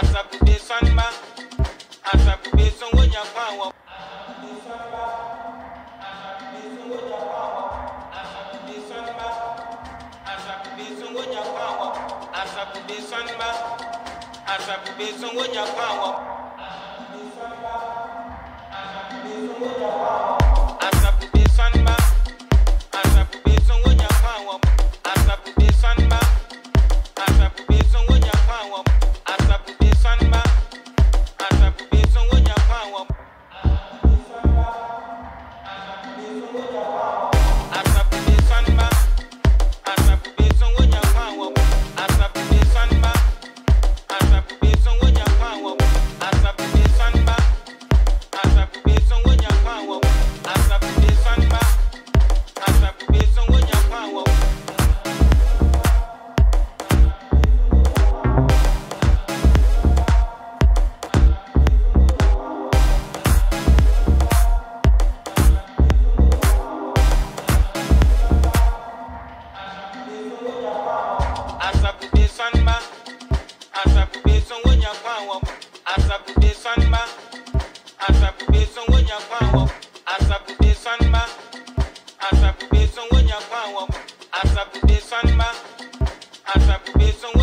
asakube sanba asakube sanwó nya fún àwọn. asakube sanba asakube sanwó nya fún àwọn. asakube sanba asakube sanwó wonya kwa wọkọ asabube sanba asabube san wonya kwa wọkọ asabube sanba asabube san wonya kwa wọkọ